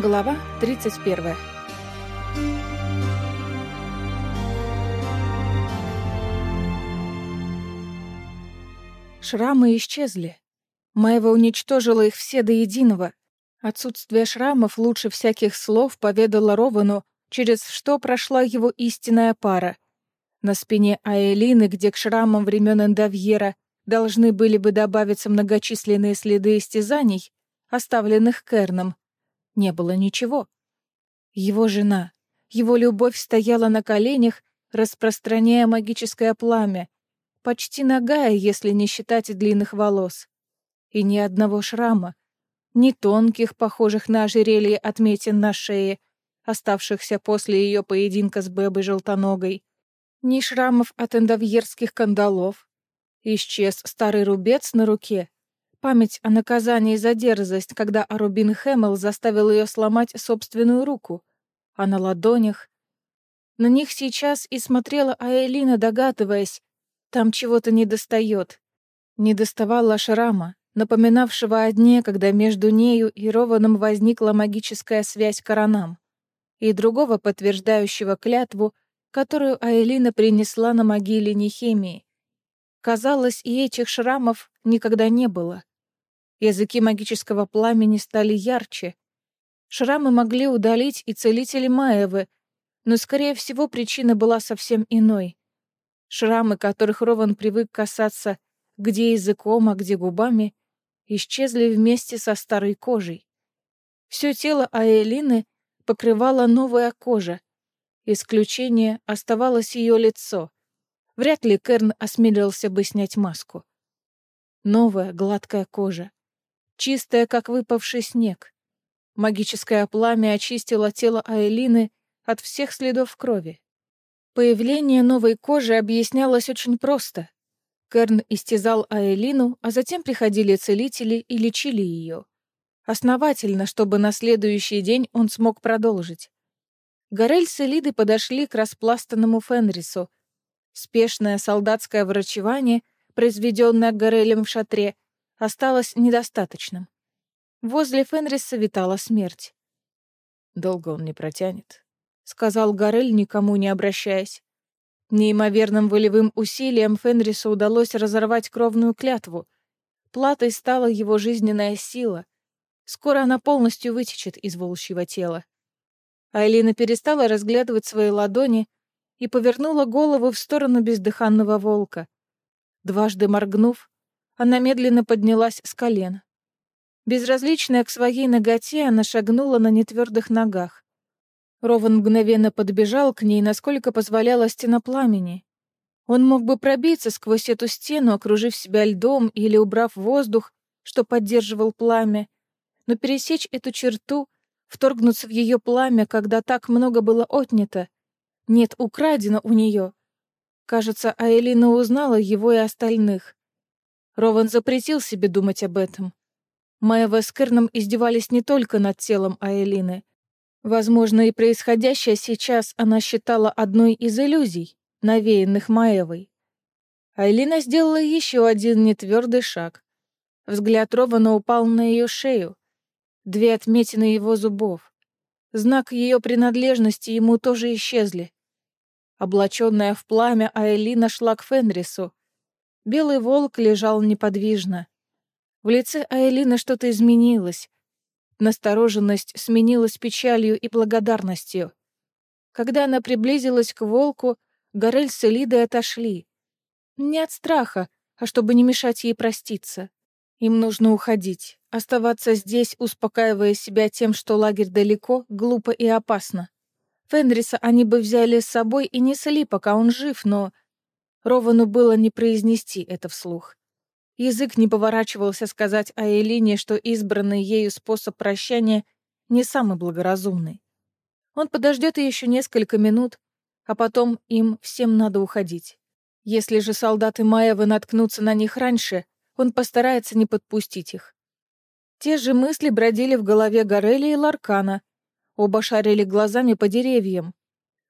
Глава 31 Шрамы исчезли. Маева уничтожила их все до единого. Отсутствие шрамов лучше всяких слов поведала Ровану, через что прошла его истинная пара. На спине Аэлины, где к шрамам времен Эндовьера должны были бы добавиться многочисленные следы истязаний, оставленных Керном, не было ничего. Его жена, его любовь стояла на коленях, распространяя магическое пламя, почти нагая, если не считать длинных волос. И ни одного шрама, ни тонких, похожих на ожерелье отметин на шее, оставшихся после ее поединка с Бебой Желтоногой, ни шрамов от эндовьерских кандалов. Исчез старый рубец на руке, Память о наказании за дерзость, когда Арубин Хэммел заставил ее сломать собственную руку, а на ладонях... На них сейчас и смотрела Аэлина, догадываясь, там чего-то недостает. Не доставала шрама, напоминавшего о дне, когда между нею и Рованом возникла магическая связь коронам, и другого подтверждающего клятву, которую Аэлина принесла на могиле Нехемии. Казалось, и этих шрамов никогда не было. Языки магического пламени стали ярче. Шрамы могли удалить и целители Маевы, но, скорее всего, причина была совсем иной. Шрамы, которых Рован привык касаться где языком, а где губами, исчезли вместе со старой кожей. Все тело Аэлины покрывала новая кожа. Исключение оставалось ее лицо. Вряд ли Керн осмелился бы снять маску. Новая гладкая кожа чистая, как выпавший снег. Магическое пламя очистило тело Аэлины от всех следов крови. Появление новой кожи объяснялось очень просто. Керн истязал Аэлину, а затем приходили целители и лечили ее. Основательно, чтобы на следующий день он смог продолжить. Горель с Элидой подошли к распластанному Фенрису. Спешное солдатское врачевание, произведенное Горелем в шатре, осталось недостаточным. Возле Фенриса витала смерть. «Долго он не протянет», — сказал Горель, никому не обращаясь. Неимоверным волевым усилием Фенрису удалось разорвать кровную клятву. Платой стала его жизненная сила. Скоро она полностью вытечет из волчьего тела. Айлина перестала разглядывать свои ладони и повернула голову в сторону бездыханного волка. Дважды моргнув, она медленно поднялась с колен. Безразличная к своей ноготе, она шагнула на нетвердых ногах. Рован мгновенно подбежал к ней, насколько позволяла стена пламени. Он мог бы пробиться сквозь эту стену, окружив себя льдом или убрав воздух, что поддерживал пламя, но пересечь эту черту, вторгнуться в ее пламя, когда так много было отнято, нет, украдено у нее. Кажется, Аэлина узнала его и остальных. Рован запретил себе думать об этом. Маева с Керном издевались не только над телом Аэлины. Возможно, и происходящее сейчас она считала одной из иллюзий, навеянных Маевой. Айлина сделала еще один нетвердый шаг. Взгляд Рована упал на ее шею. Две отметины его зубов. Знак ее принадлежности ему тоже исчезли. Облаченная в пламя, Айлина шла к Фенрису, Белый волк лежал неподвижно. В лице Айлины что-то изменилось. Настороженность сменилась печалью и благодарностью. Когда она приблизилась к волку, Горель с Элидой отошли. Не от страха, а чтобы не мешать ей проститься. Им нужно уходить. Оставаться здесь, успокаивая себя тем, что лагерь далеко, глупо и опасно. Фенриса они бы взяли с собой и несли, пока он жив, но Ровану было не произнести это вслух. Язык не поворачивался сказать о Элине, что избранный ею способ прощания не самый благоразумный. Он подождет еще несколько минут, а потом им всем надо уходить. Если же солдаты Маевы наткнутся на них раньше, он постарается не подпустить их. Те же мысли бродили в голове Горели и Ларкана. Оба шарили глазами по деревьям.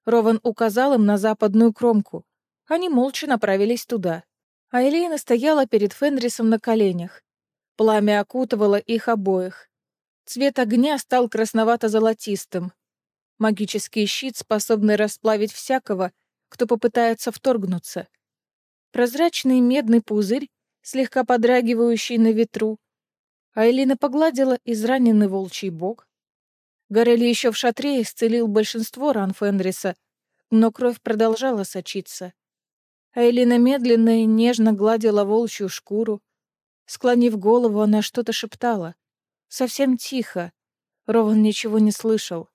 Рован указал им на западную кромку. Они молча направились туда. А Элейна стояла перед Фенрисом на коленях. Пламя окутывало их обоих. Цвет огня стал красновато-золотистым. Магический щит, способный расплавить всякого, кто попытается вторгнуться. Прозрачный медный пузырь, слегка подрагивающий на ветру. Айлина погладила израненный волчий бок. Горели еще в шатре исцелил большинство ран Фенриса, но кровь продолжала сочиться. Айлина медленно и нежно гладила волчью шкуру. Склонив голову, она что-то шептала. Совсем тихо. Рован ничего не слышал.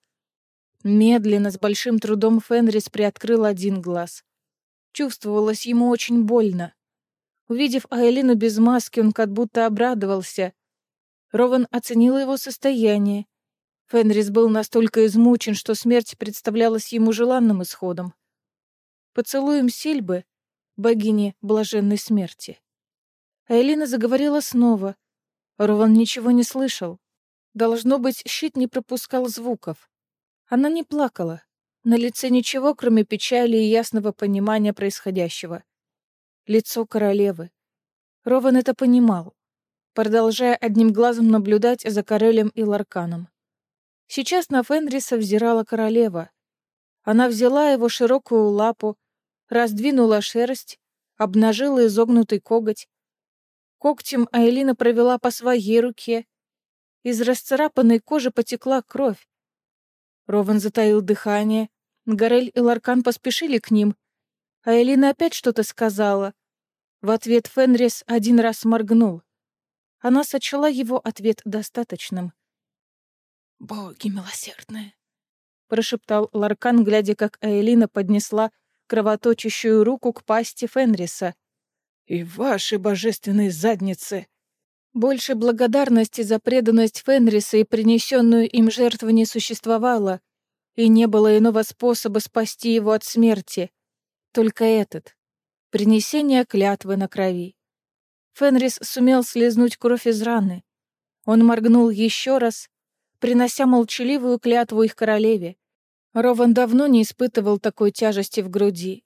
Медленно, с большим трудом Фенрис приоткрыл один глаз. Чувствовалось ему очень больно. Увидев Айлину без маски, он как будто обрадовался. Рован оценил его состояние. Фенрис был настолько измучен, что смерть представлялась ему желанным исходом. Поцелуем Сильбы, богини блаженной смерти. Айлина заговорила снова. Рован ничего не слышал. Должно быть, щит не пропускал звуков. Она не плакала. На лице ничего, кроме печали и ясного понимания происходящего. Лицо королевы. Рован это понимал, продолжая одним глазом наблюдать за Карелем и Ларканом. Сейчас на Фенриса взирала королева. Она взяла его широкую лапу, раздвинула шерсть, обнажила изогнутый коготь. Когтем Айлина провела по своей руке. Из расцарапанной кожи потекла кровь. Рован затаил дыхание. Горель и Ларкан поспешили к ним. А Элина опять что-то сказала. В ответ Фенрис один раз моргнул. Она сочла его ответ достаточным. «Боги милосердные!» — прошептал Ларкан, глядя, как Аэлина поднесла кровоточащую руку к пасти Фенриса. «И ваши божественные задницы!» Больше благодарности за преданность Фенриса и принесенную им жертву не существовало, и не было иного способа спасти его от смерти. Только этот — принесение клятвы на крови. Фенрис сумел слезнуть кровь из раны. Он моргнул еще раз, принося молчаливую клятву их королеве. Рован давно не испытывал такой тяжести в груди.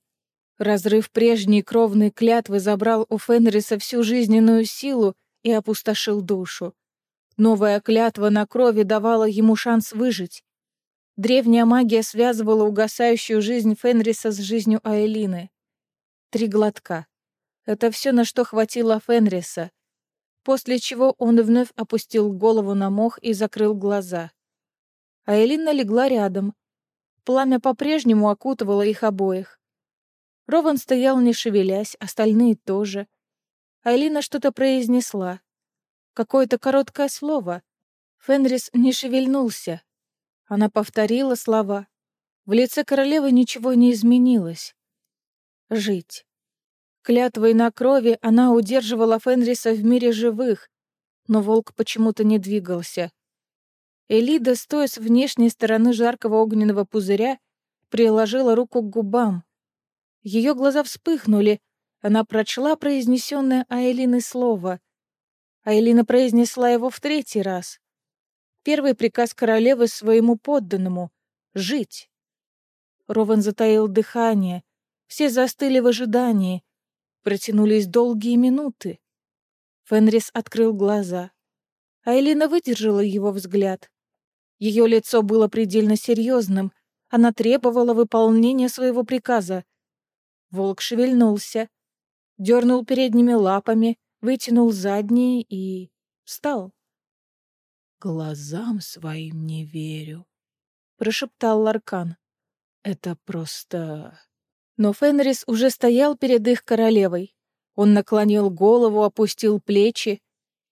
Разрыв прежней кровной клятвы забрал у Фенриса всю жизненную силу и опустошил душу. Новая клятва на крови давала ему шанс выжить. Древняя магия связывала угасающую жизнь Фенриса с жизнью Аэлины. Три глотка. Это все, на что хватило Фенриса. После чего он вновь опустил голову на мох и закрыл глаза. Аэлина легла рядом. Пламя по-прежнему окутывало их обоих. Рован стоял, не шевелясь, остальные тоже. Айлина что-то произнесла. Какое-то короткое слово. Фенрис не шевельнулся. Она повторила слова. В лице королевы ничего не изменилось. Жить. Клятвой на крови она удерживала Фенриса в мире живых, но волк почему-то не двигался. Элида, стоя с внешней стороны жаркого огненного пузыря, приложила руку к губам. Ее глаза вспыхнули, она прочла произнесенное Айлиной слово. Айлина произнесла его в третий раз. Первый приказ королевы своему подданному — жить. Рован затаил дыхание. Все застыли в ожидании. Протянулись долгие минуты. Фенрис открыл глаза. Айлина выдержала его взгляд. Ее лицо было предельно серьезным. Она требовала выполнения своего приказа. Волк шевельнулся дернул передними лапами, вытянул задние и встал. «Глазам своим не верю», — прошептал Ларкан. «Это просто...» Но Фенрис уже стоял перед их королевой. Он наклонил голову, опустил плечи,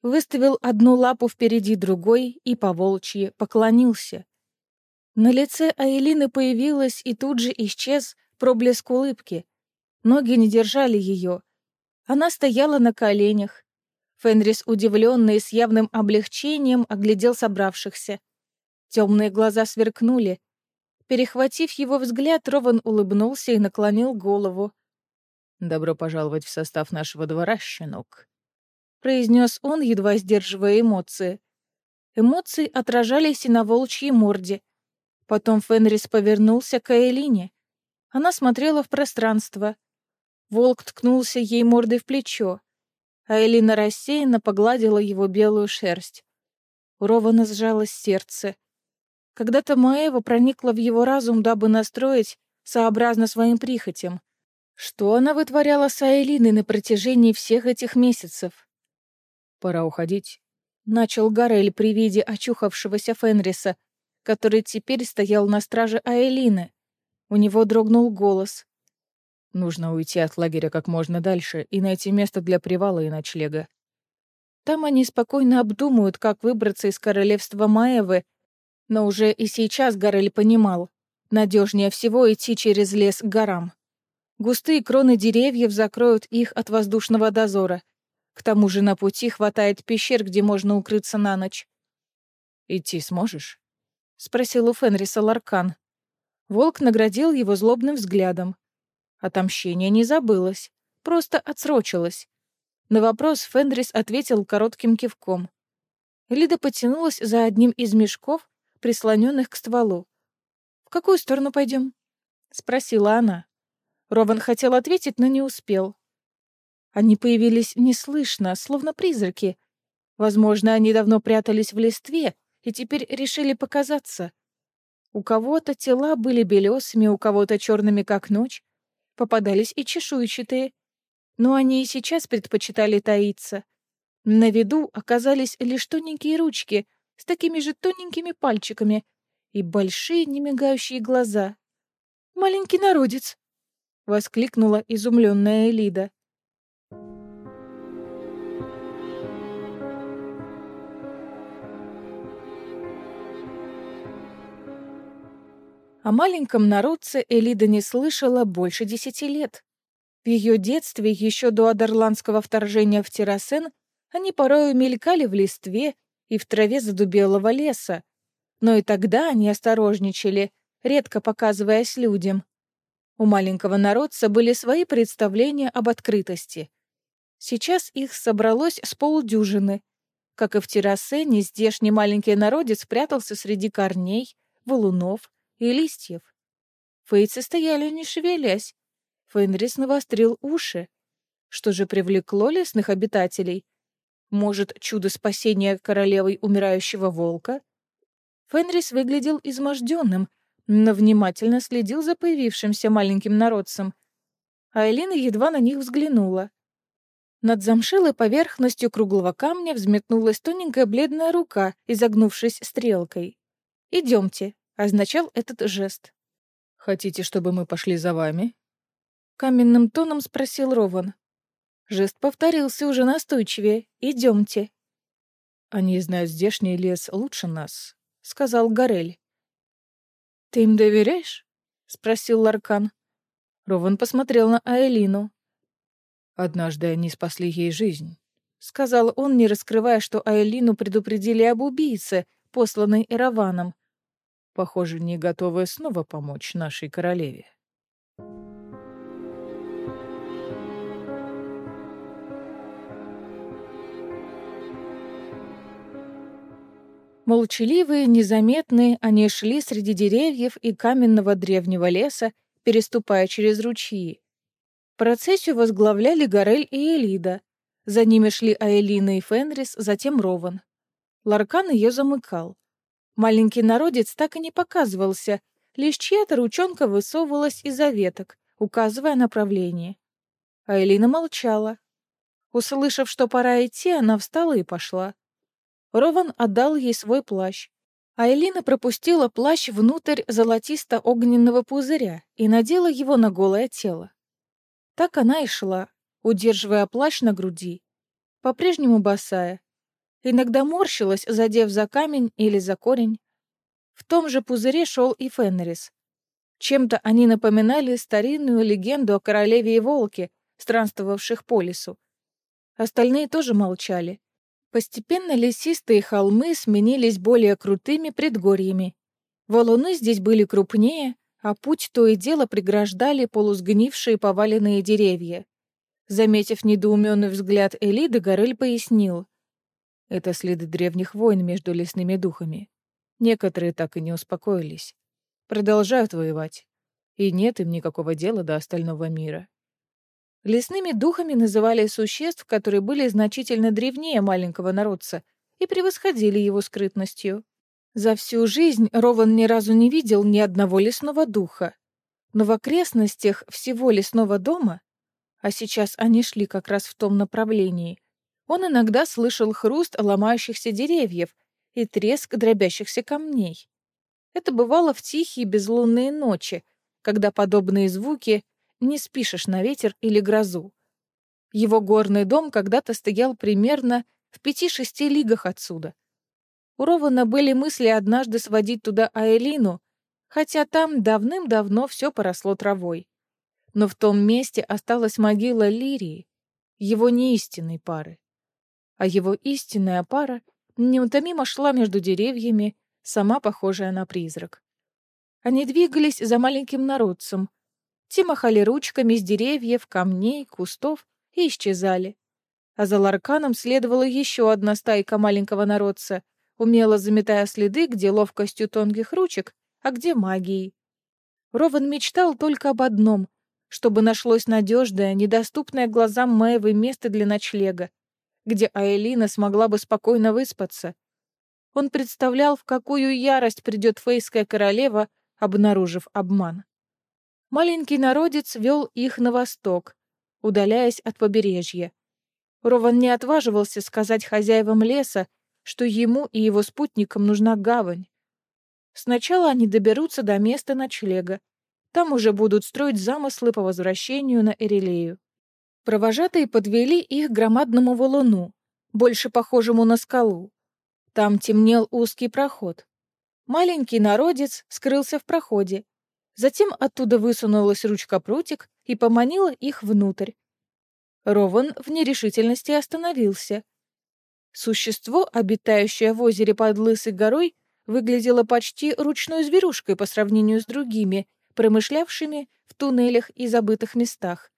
выставил одну лапу впереди другой и по волчьи поклонился. На лице Айлины появилась и тут же исчез проблеск улыбки. Ноги не держали ее, она стояла на коленях. Фенрис, удивленный с явным облегчением, оглядел собравшихся. Темные глаза сверкнули. Перехватив его взгляд, Рован улыбнулся и наклонил голову. «Добро пожаловать в состав нашего двора, щенок», — произнес он, едва сдерживая эмоции. Эмоции отражались и на волчьей морде. Потом Фенрис повернулся к Элине. Она смотрела в пространство. Волк ткнулся ей мордой в плечо, а Элина рассеянно погладила его белую шерсть. У сжалось сердце. Когда-то Маева проникла в его разум, дабы настроить сообразно своим прихотям. Что она вытворяла с Айлиной на протяжении всех этих месяцев? «Пора уходить», — начал Гарель при виде очухавшегося Фенриса, который теперь стоял на страже Айлины. У него дрогнул голос. «Нужно уйти от лагеря как можно дальше и найти место для привала и ночлега. Там они спокойно обдумают, как выбраться из королевства Маевы, но уже и сейчас Гарель понимал, надежнее всего идти через лес к горам. Густые кроны деревьев закроют их от воздушного дозора. К тому же на пути хватает пещер, где можно укрыться на ночь. «Идти сможешь?» — спросил у Фенриса Ларкан. Волк наградил его злобным взглядом. Отомщение не забылось, просто отсрочилось. На вопрос Фенрис ответил коротким кивком. Лида потянулась за одним из мешков, прислоненных к стволу. «В какую сторону пойдем?» — спросила она. Рован хотел ответить, но не успел. Они появились неслышно, словно призраки. Возможно, они давно прятались в листве и теперь решили показаться. У кого-то тела были белесыми, у кого-то черными, как ночь. Попадались и чешуйчатые — но они и сейчас предпочитали таиться. На виду оказались лишь тоненькие ручки с такими же тоненькими пальчиками и большие немигающие глаза. «Маленький народец!» — воскликнула изумленная Элида. О маленьком народце Элида не слышала больше десяти лет. В ее детстве, еще до адерландского вторжения в Террасен, они порою мелькали в листве и в траве задубелого леса. Но и тогда они осторожничали, редко показываясь людям. У маленького народца были свои представления об открытости. Сейчас их собралось с полдюжины. Как и в Террасене, здешний маленький народец прятался среди корней, валунов и листьев. Фейцы стояли не шевелясь, Фенрис навострил уши. Что же привлекло лесных обитателей? Может, чудо спасения королевой умирающего волка? Фенрис выглядел изможденным, но внимательно следил за появившимся маленьким народцем. Айлина едва на них взглянула. Над замшилой поверхностью круглого камня взметнулась тоненькая бледная рука, изогнувшись стрелкой. «Идемте», — означал этот жест. «Хотите, чтобы мы пошли за вами?» Каменным тоном спросил Рован. Жест повторился уже настойчивее. «Идемте». «Они знают здешний лес лучше нас», — сказал Горель. «Ты им доверяешь?» — спросил Ларкан. Рован посмотрел на Аэлину. «Однажды они спасли ей жизнь», — сказал он, не раскрывая, что Аэлину предупредили об убийце, посланной Эраваном. «Похоже, не готовы снова помочь нашей королеве». Молчаливые, незаметные, они шли среди деревьев и каменного древнего леса, переступая через ручьи. Процессию возглавляли Горель и Элида. За ними шли Аэлина и Фенрис, затем Рован. Ларкан ее замыкал. Маленький народец так и не показывался, лишь чья-то ручонка высовывалась из-за веток, указывая направление. Аэлина молчала. Услышав, что пора идти, она встала и пошла. Рован отдал ей свой плащ. А Элина пропустила плащ внутрь золотисто-огненного пузыря и надела его на голое тело. Так она и шла, удерживая плащ на груди, по-прежнему босая. Иногда морщилась, задев за камень или за корень. В том же пузыре шел и Фенрис. Чем-то они напоминали старинную легенду о королеве и волке, странствовавших по лесу. Остальные тоже молчали. Постепенно лесистые холмы сменились более крутыми предгорьями. Валуны здесь были крупнее, а путь то и дело преграждали полусгнившие поваленные деревья. Заметив недоуменный взгляд Элиды, Горель пояснил. Это следы древних войн между лесными духами. Некоторые так и не успокоились. Продолжают воевать. И нет им никакого дела до остального мира. Лесными духами называли существ, которые были значительно древнее маленького народца и превосходили его скрытностью. За всю жизнь Рован ни разу не видел ни одного лесного духа. Но в окрестностях всего лесного дома, а сейчас они шли как раз в том направлении, он иногда слышал хруст ломающихся деревьев и треск дробящихся камней. Это бывало в тихие безлунные ночи, когда подобные звуки не спишешь на ветер или грозу. Его горный дом когда-то стоял примерно в пяти-шести лигах отсюда. У Рована были мысли однажды сводить туда Аэлину, хотя там давным-давно все поросло травой. Но в том месте осталась могила Лирии, его неистинной пары. А его истинная пара неутомимо шла между деревьями, сама похожая на призрак. Они двигались за маленьким народцем. Те махали ручками с деревьев, камней, кустов и исчезали. А за Ларканом следовала еще одна стайка маленького народца, умело заметая следы, где ловкостью тонких ручек, а где магией. Рован мечтал только об одном — чтобы нашлось надежное, недоступное глазам Маевы место для ночлега, где Аэлина смогла бы спокойно выспаться. Он представлял, в какую ярость придет фейская королева, обнаружив обман. Маленький народец вел их на восток, удаляясь от побережья. Рован не отваживался сказать хозяевам леса, что ему и его спутникам нужна гавань. Сначала они доберутся до места ночлега. Там уже будут строить замыслы по возвращению на Эрилею. Провожатые подвели их к громадному валуну, больше похожему на скалу. Там темнел узкий проход. Маленький народец скрылся в проходе. Затем оттуда высунулась ручка-прутик и поманила их внутрь. Рован в нерешительности остановился. Существо, обитающее в озере под Лысой горой, выглядело почти ручной зверушкой по сравнению с другими, промышлявшими в туннелях и забытых местах.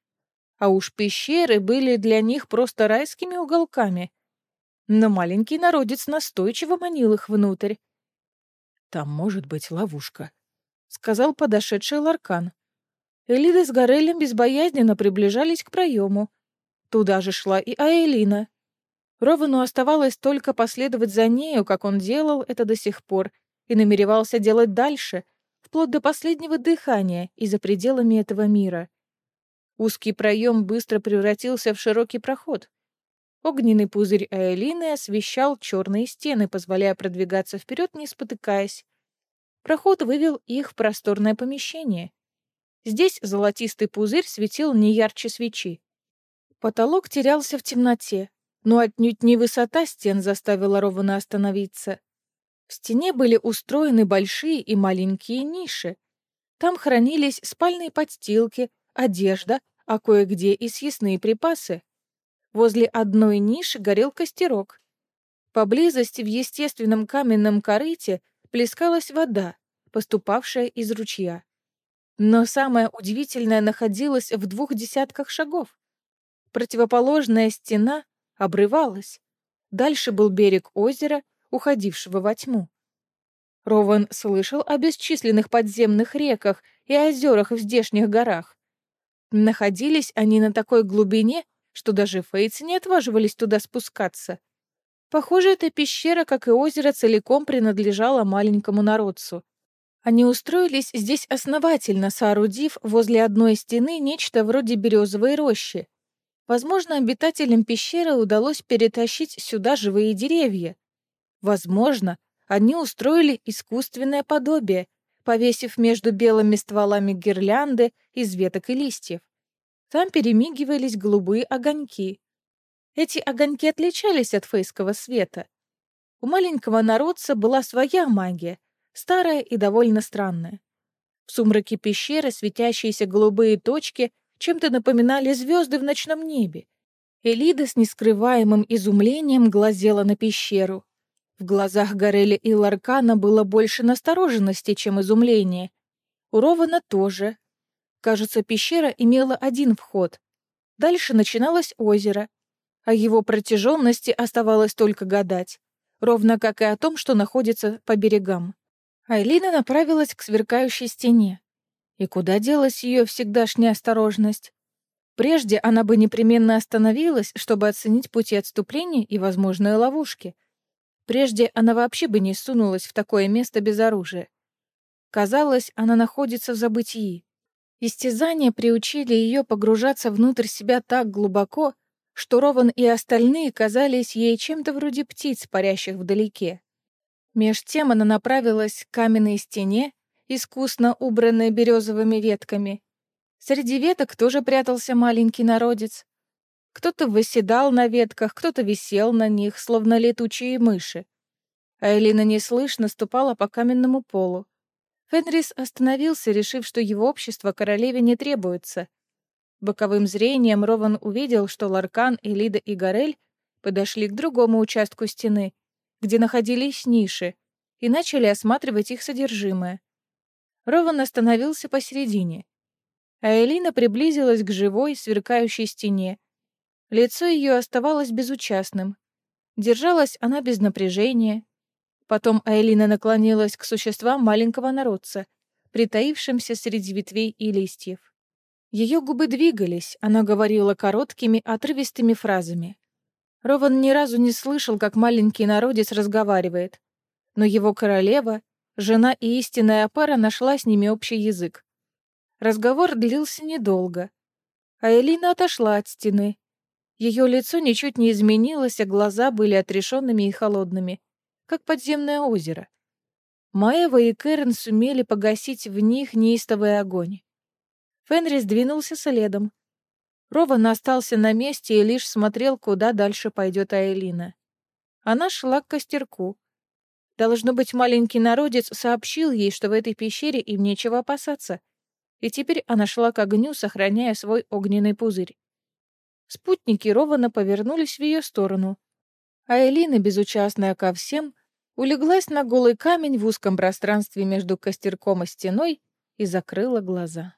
А уж пещеры были для них просто райскими уголками. Но маленький народец настойчиво манил их внутрь. «Там может быть ловушка», — сказал подошедший Ларкан. Элида с Горелем безбоязненно приближались к проему. Туда же шла и Аэлина. Ровану оставалось только последовать за нею, как он делал это до сих пор, и намеревался делать дальше, вплоть до последнего дыхания и за пределами этого мира. Узкий проем быстро превратился в широкий проход. Огненный пузырь Аэлины освещал черные стены, позволяя продвигаться вперед, не спотыкаясь. Проход вывел их в просторное помещение. Здесь золотистый пузырь светил не ярче свечи. Потолок терялся в темноте, но отнюдь не высота стен заставила Рована остановиться. В стене были устроены большие и маленькие ниши. Там хранились спальные подстилки, одежда, а кое-где и съестные припасы. Возле одной ниши горел костерок. Поблизости в естественном каменном корыте плескалась вода, поступавшая из ручья. Но самое удивительное находилось в двух десятках шагов. Противоположная стена обрывалась. Дальше был берег озера, уходившего во тьму. Рован слышал о бесчисленных подземных реках и озерах в здешних горах. Находились они на такой глубине, что даже фейцы не отваживались туда спускаться. Похоже, эта пещера, как и озеро, целиком принадлежала маленькому народцу. Они устроились здесь основательно, соорудив возле одной стены нечто вроде березовой рощи. Возможно, обитателям пещеры удалось перетащить сюда живые деревья. Возможно, они устроили искусственное подобие, повесив между белыми стволами гирлянды из веток и листьев. Там перемигивались голубые огоньки. Эти огоньки отличались от фейского света. У маленького народца была своя магия, старая и довольно странная. В сумраке пещеры светящиеся голубые точки чем-то напоминали звезды в ночном небе. Элида с нескрываемым изумлением глазела на пещеру. В глазах Гореля и Ларкана было больше настороженности, чем изумления. У Рована тоже. Кажется, пещера имела один вход. Дальше начиналось озеро. О его протяженности оставалось только гадать, ровно как и о том, что находится по берегам. Айлина направилась к сверкающей стене. И куда делась ее всегдашняя осторожность? Прежде она бы непременно остановилась, чтобы оценить пути отступления и возможные ловушки. Прежде она вообще бы не сунулась в такое место без оружия. Казалось, она находится в забытии. Истязания приучили ее погружаться внутрь себя так глубоко, что Рован и остальные казались ей чем-то вроде птиц, парящих вдалеке. Меж тем она направилась к каменной стене, искусно убранной березовыми ветками. Среди веток тоже прятался маленький народец. Кто-то восседал на ветках, кто-то висел на них, словно летучие мыши. А Элина неслышно ступала по каменному полу. Фенрис остановился, решив, что его общество королеве не требуется. Боковым зрением Рован увидел, что Ларкан, Элида и Горель подошли к другому участку стены, где находились ниши, и начали осматривать их содержимое. Рован остановился посередине, а Элина приблизилась к живой, сверкающей стене. Лицо ее оставалось безучастным. Держалась она без напряжения, Потом Айлина наклонилась к существам маленького народца, притаившимся среди ветвей и листьев. Ее губы двигались, она говорила короткими, отрывистыми фразами. Рован ни разу не слышал, как маленький народец разговаривает. Но его королева, жена и истинная опора нашла с ними общий язык. Разговор длился недолго. А отошла от стены. Ее лицо ничуть не изменилось, а глаза были отрешенными и холодными как подземное озеро. Маева и Кэрен сумели погасить в них неистовый огонь. Фенрис двинулся следом. Рован остался на месте и лишь смотрел, куда дальше пойдет Айлина. Она шла к костерку. Должно быть, маленький народец сообщил ей, что в этой пещере им нечего опасаться. И теперь она шла к огню, сохраняя свой огненный пузырь. Спутники Рована повернулись в ее сторону. А Элина, безучастная ко всем, улеглась на голый камень в узком пространстве между костерком и стеной и закрыла глаза.